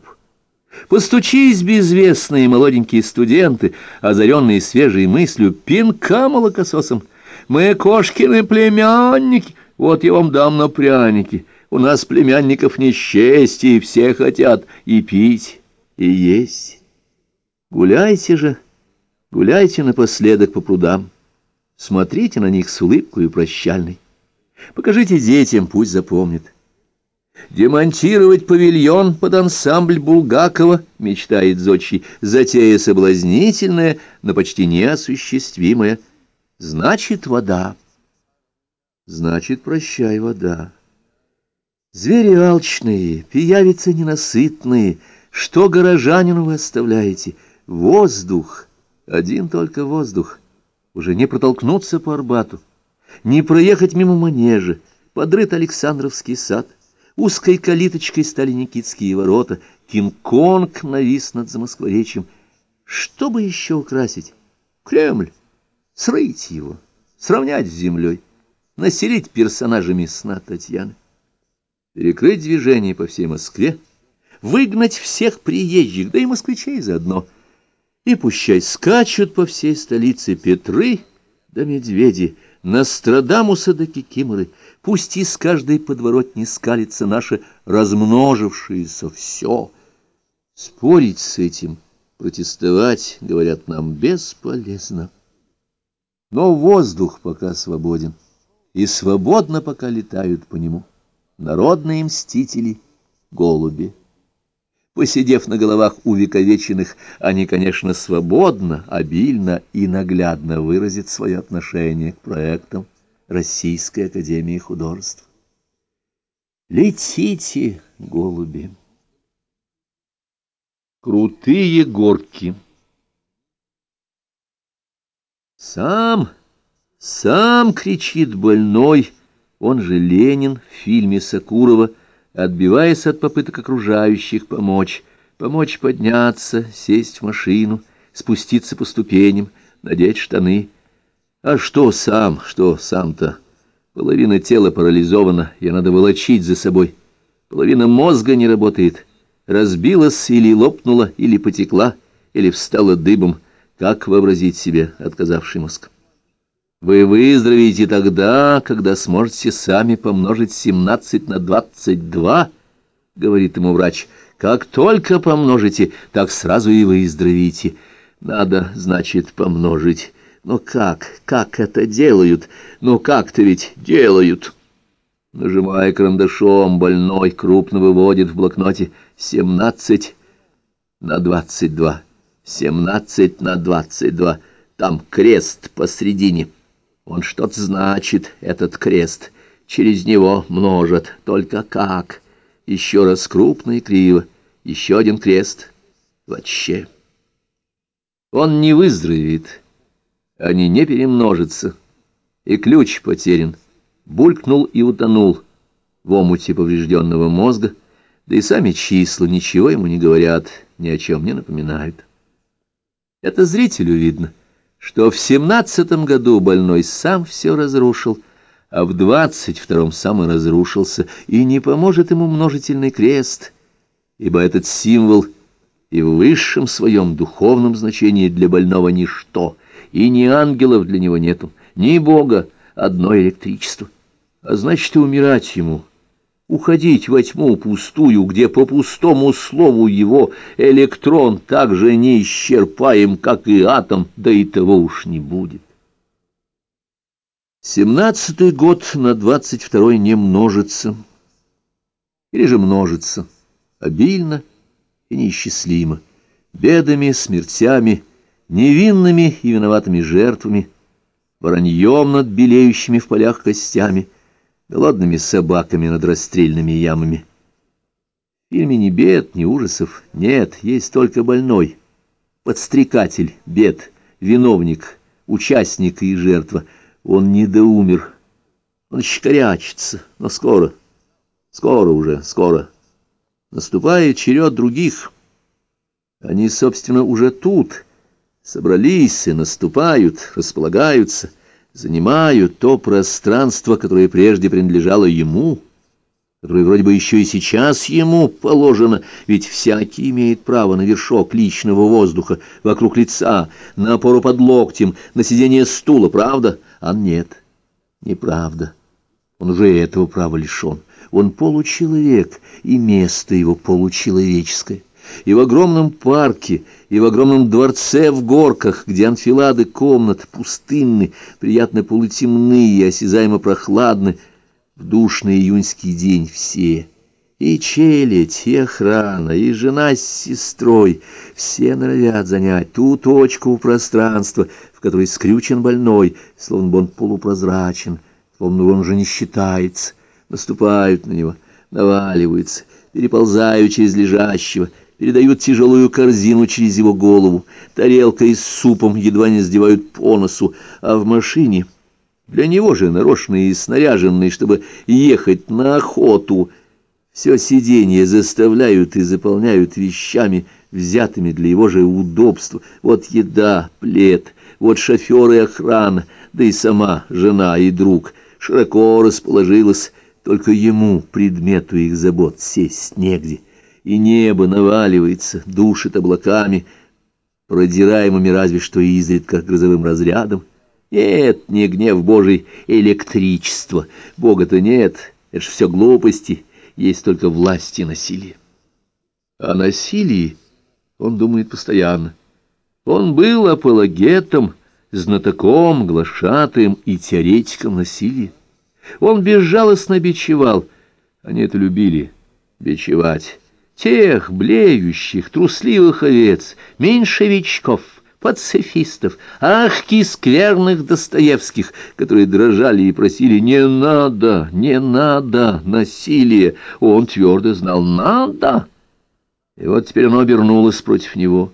Постучись, безвестные молоденькие студенты, озаренные свежей мыслью, пинка молокососом. Мы кошкины племянники, вот я вам дам на пряники. У нас племянников не счесть, и все хотят и пить, и есть. Гуляйте же, гуляйте напоследок по прудам. Смотрите на них с улыбкой прощальной. Покажите детям, пусть запомнят. Демонтировать павильон под ансамбль Булгакова, мечтает Зодчий, затея соблазнительная, но почти неосуществимая. Значит, вода. Значит, прощай, вода. Звери алчные, пиявицы ненасытные, что горожанину вы оставляете? Воздух, один только воздух. Уже не протолкнуться по Арбату, не проехать мимо манежа, подрыт Александровский сад — Узкой калиточкой стали Никитские ворота, Кинг-Конг навис над Замоскворечьем. Что бы еще украсить? Кремль. Срыть его, сравнять с землей, населить персонажами сна Татьяны. Перекрыть движение по всей Москве, выгнать всех приезжих, да и москвичей заодно. И пущай скачут по всей столице Петры да медведи, Нострадамуса да Кикиморы, пусть из каждой подворотни скалится наше размножившееся все. Спорить с этим, протестовать, говорят нам, бесполезно. Но воздух пока свободен, и свободно пока летают по нему народные мстители, голуби. Посидев на головах увековеченных, они, конечно, свободно, обильно и наглядно выразят свое отношение к проектам Российской Академии Художеств. Летите, голуби! Крутые горки Сам, сам кричит больной, он же Ленин в фильме Сакурова — отбиваясь от попыток окружающих помочь, помочь подняться, сесть в машину, спуститься по ступеням, надеть штаны. А что сам, что сам-то? Половина тела парализована, ее надо волочить за собой. Половина мозга не работает. Разбилась или лопнула, или потекла, или встала дыбом. Как вообразить себе отказавший мозг? Вы выздоровеете тогда, когда сможете сами помножить 17 на 22, — говорит ему врач. Как только помножите, так сразу и выздоровеете. Надо, значит, помножить. Но как? Как это делают? Ну как-то ведь делают. Нажимая карандашом, больной крупно выводит в блокноте 17 на 22. 17 на 22. Там крест посредине. Он что-то значит, этот крест. Через него множат. Только как? Еще раз крупно и криво. Еще один крест. Вообще. Он не выздоровеет. Они не перемножатся. И ключ потерян. Булькнул и утонул в омуте поврежденного мозга, да и сами числа ничего ему не говорят, ни о чем не напоминают. Это зрителю видно что в семнадцатом году больной сам все разрушил, а в двадцать втором сам и разрушился, и не поможет ему множительный крест, ибо этот символ и в высшем своем духовном значении для больного ничто, и ни ангелов для него нету, ни Бога, одно электричество. А значит, и умирать ему — уходить во тьму пустую, где по пустому слову его электрон так же неисчерпаем, как и атом, да и того уж не будет. Семнадцатый год на двадцать второй не множится, или же множится, обильно и неисчислимо, бедами, смертями, невинными и виноватыми жертвами, вороньем над белеющими в полях костями — голодными собаками над расстрельными ямами. В фильме ни бед, ни ужасов нет, есть только больной, подстрекатель, бед, виновник, участник и жертва. Он недоумер, он щекорячится, но скоро, скоро уже, скоро. Наступает черед других. Они, собственно, уже тут, собрались и наступают, располагаются — занимают то пространство, которое прежде принадлежало ему, которое вроде бы еще и сейчас ему положено, ведь всякий имеет право на вершок личного воздуха вокруг лица, на опору под локтем, на сиденье стула, правда? А нет, неправда. Он уже этого права лишен. Он получеловек, и место его получеловеческое и в огромном парке, и в огромном дворце в горках, где анфилады комнат пустынны, приятно полутемны и осязаемо прохладны, в душный июньский день все, И челядь, и охрана, и жена с сестрой — все норовят занять ту точку пространства, в которой скрючен больной, словно бы он полупрозрачен, словно бы он уже не считается, наступают на него, наваливаются, переползают через лежащего, передают тяжелую корзину через его голову, тарелкой с супом едва не сдевают по носу, а в машине... Для него же нарочные и снаряженные, чтобы ехать на охоту — все сиденье заставляют и заполняют вещами, взятыми для его же удобства. Вот еда, плед, вот шофер и охрана, да и сама жена и друг. Широко расположилась, только ему, предмету их забот, сесть негде. И небо наваливается, душит облаками, продираемыми разве что изредка грозовым разрядом. Нет, не гнев Божий, электричество. Бога-то нет, это ж все глупости есть только власть и насилие. О насилии он думает постоянно. Он был апологетом, знатоком, глашатаем и теоретиком насилия. Он безжалостно бичевал, они это любили, бичевать, тех блеющих, трусливых овец, меньшевичков, пацифистов, ахки скверных Достоевских, которые дрожали и просили «не надо, не надо, насилие». Он твердо знал «надо». И вот теперь оно обернулось против него.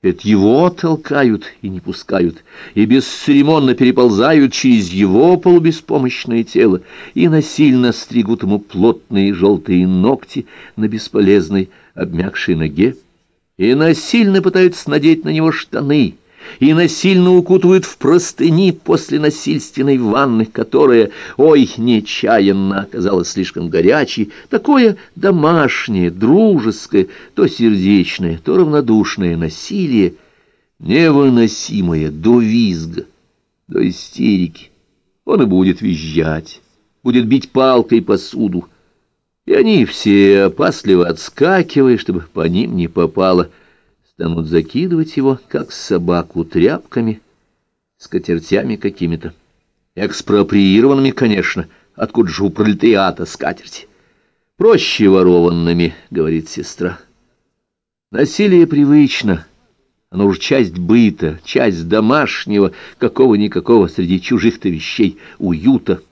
Это его толкают и не пускают, и бесцеремонно переползают через его полубеспомощное тело, и насильно стригут ему плотные желтые ногти на бесполезной обмякшей ноге и насильно пытаются надеть на него штаны, и насильно укутывают в простыни после насильственной ванны, которая, ой, нечаянно оказалась слишком горячей, такое домашнее, дружеское, то сердечное, то равнодушное насилие, невыносимое до визга, до истерики. Он и будет визжать, будет бить палкой посуду, и они все, опасливо отскакивая, чтобы по ним не попало, станут закидывать его, как собаку, тряпками, скатертями какими-то. Экспроприированными, конечно, откуда же у пролетариата скатерти. Проще ворованными, говорит сестра. Насилие привычно, оно уже часть быта, часть домашнего, какого-никакого среди чужих-то вещей, уюта.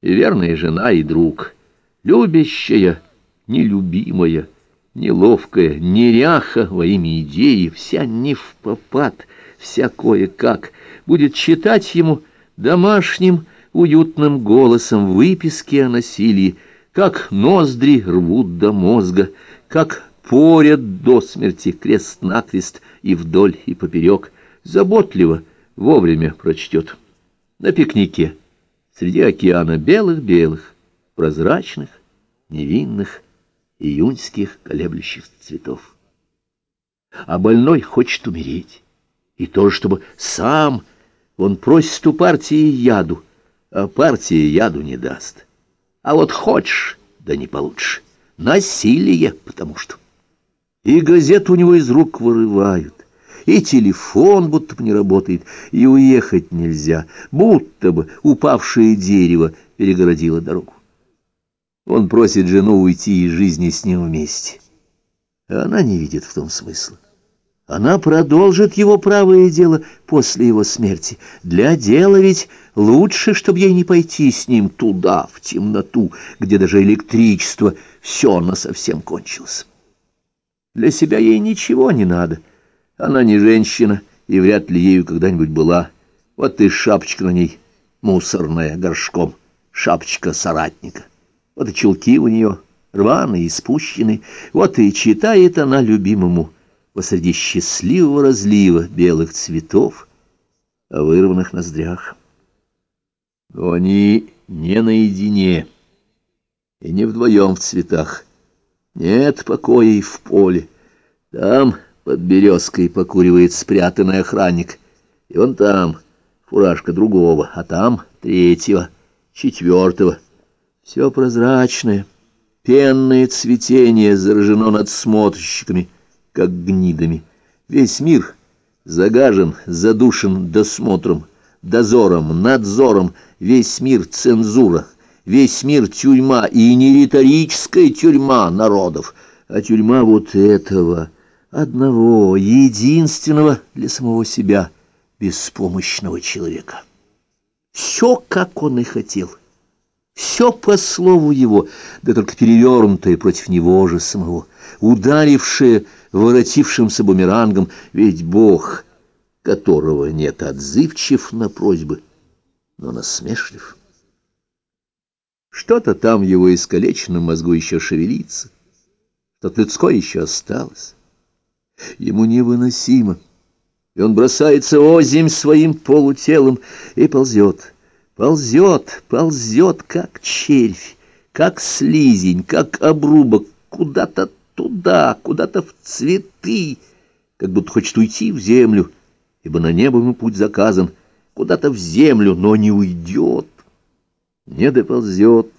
И верная жена и друг — любящая, нелюбимая, неловкая, неряха во имя идеи, вся не в попад, вся кое-как, будет читать ему домашним уютным голосом выписки о насилии, как ноздри рвут до мозга, как порят до смерти крест-накрест и вдоль, и поперек, заботливо, вовремя прочтет. На пикнике, среди океана белых-белых, прозрачных, невинных, июньских колеблющих цветов. А больной хочет умереть, и то, чтобы сам он просит у партии яду, а партия яду не даст. А вот хочешь, да не получишь. Насилие, потому что. И газету у него из рук вырывают, и телефон будто бы не работает, и уехать нельзя, будто бы упавшее дерево перегородило дорогу. Он просит жену уйти из жизни с ним вместе. Она не видит в том смысла. Она продолжит его правое дело после его смерти. Для дела ведь лучше, чтобы ей не пойти с ним туда, в темноту, где даже электричество, все насовсем кончилось. Для себя ей ничего не надо. Она не женщина и вряд ли ею когда-нибудь была. Вот и шапочка на ней мусорная, горшком, шапочка соратника. Вот и чулки у нее рваные и спущены, вот и читает она любимому посреди счастливого разлива белых цветов о вырванных ноздрях. Но они не наедине и не вдвоем в цветах. Нет покоя и в поле. Там под березкой покуривает спрятанный охранник, и он там фуражка другого, а там третьего, четвертого — все прозрачное, пенное цветение заражено надсмотрщиками, как гнидами. Весь мир загажен, задушен досмотром, дозором, надзором, весь мир цензура, весь мир тюрьма, и не риторическая тюрьма народов, а тюрьма вот этого, одного, единственного для самого себя, беспомощного человека. Все, как он и хотел, все по слову его, да только перевернутое против него же самого, ударившее воротившимся бумерангом, ведь Бог, которого нет отзывчив на просьбы, но насмешлив. Что-то там его искалеченном мозгу еще шевелится, что-то людское еще осталось. Ему невыносимо, и он бросается озимь своим полутелом и ползет, ползет, ползет, как червь, как слизень, как обрубок, куда-то туда, куда-то в цветы, как будто хочет уйти в землю, ибо на небо ему путь заказан, куда-то в землю, но не уйдет, не доползет.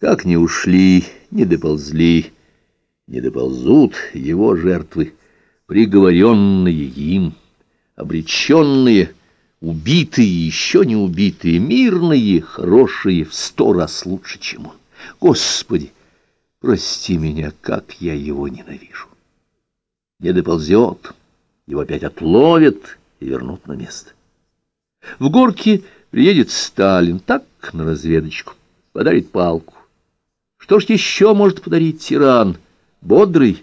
Как не ушли, не доползли, не доползут его жертвы, приговоренные им, обреченные, убитые, еще не убитые, мирные, хорошие, в сто раз лучше, чем он. Господи, прости меня, как я его ненавижу. Не доползет, его опять отловят и вернут на место. В горке приедет Сталин, так, на разведочку, подарит палку. Что ж еще может подарить тиран, бодрый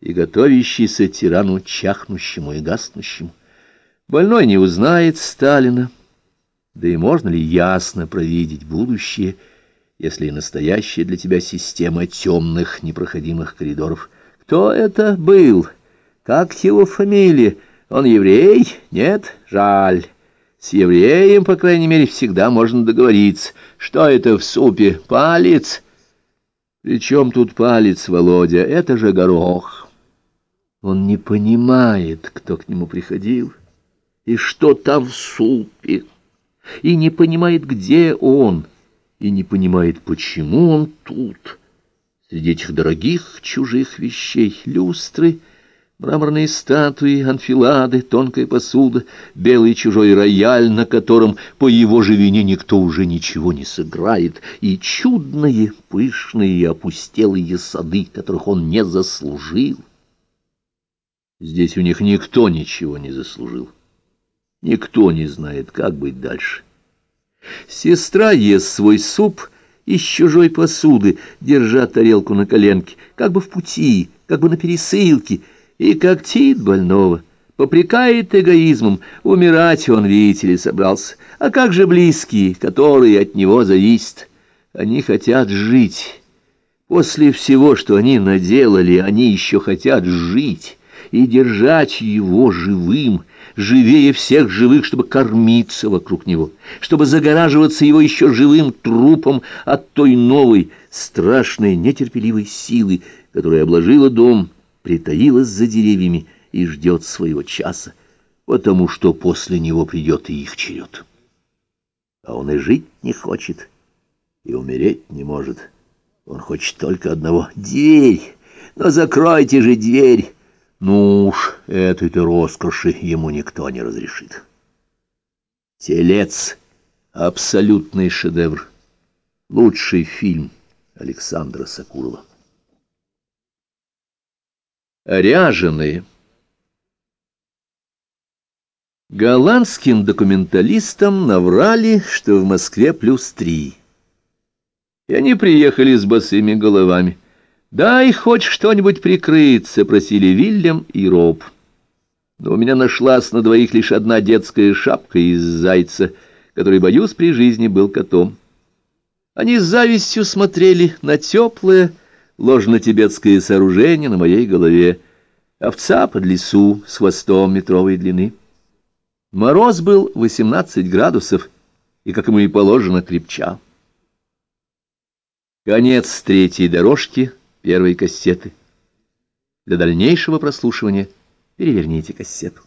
и готовящийся тирану чахнущему и гаснущему? Больной не узнает Сталина, да и можно ли ясно провидеть будущее, если и настоящая для тебя система темных непроходимых коридоров? Кто это был? Как его фамилия? Он еврей? Нет? Жаль. С евреем, по крайней мере, всегда можно договориться. Что это в супе? Палец? Причем тут палец, Володя? Это же горох. Он не понимает, кто к нему приходил и что там в супе, и не понимает, где он, и не понимает, почему он тут, среди этих дорогих чужих вещей, люстры, Мраморные статуи, анфилады, тонкая посуда, белый чужой рояль, на котором по его же вине никто уже ничего не сыграет, и чудные, пышные и опустелые сады, которых он не заслужил. Здесь у них никто ничего не заслужил. Никто не знает, как быть дальше. Сестра ест свой суп из чужой посуды, держа тарелку на коленке, как бы в пути, как бы на пересылке, и когтит больного, попрекает эгоизмом. Умирать он, видите ли, собрался. А как же близкие, которые от него зависят? Они хотят жить. После всего, что они наделали, они еще хотят жить и держать его живым, живее всех живых, чтобы кормиться вокруг него, чтобы загораживаться его еще живым трупом от той новой, страшной, нетерпеливой силы, которая обложила дом, притаилась за деревьями и ждет своего часа, потому что после него придет и их черед. А он и жить не хочет, и умереть не может. Он хочет только одного — дверь. Но закройте же дверь. Ну уж, этой-то роскоши ему никто не разрешит. «Телец» — абсолютный шедевр. Лучший фильм Александра Сакурова. Ряженые. Голландским документалистам наврали, что в Москве плюс три. И они приехали с босыми головами. «Дай хоть что-нибудь прикрыться», — просили Вильям и Роб. Но у меня нашлась на двоих лишь одна детская шапка из зайца, который, боюсь, при жизни был котом. Они с завистью смотрели на теплое, ложно-тибетское сооружение на моей голове, овца под лесу с хвостом метровой длины. Мороз был 18 градусов, и, как ему и положено, крепчал. Конец третьей дорожки первой кассеты. Для дальнейшего прослушивания переверните кассету.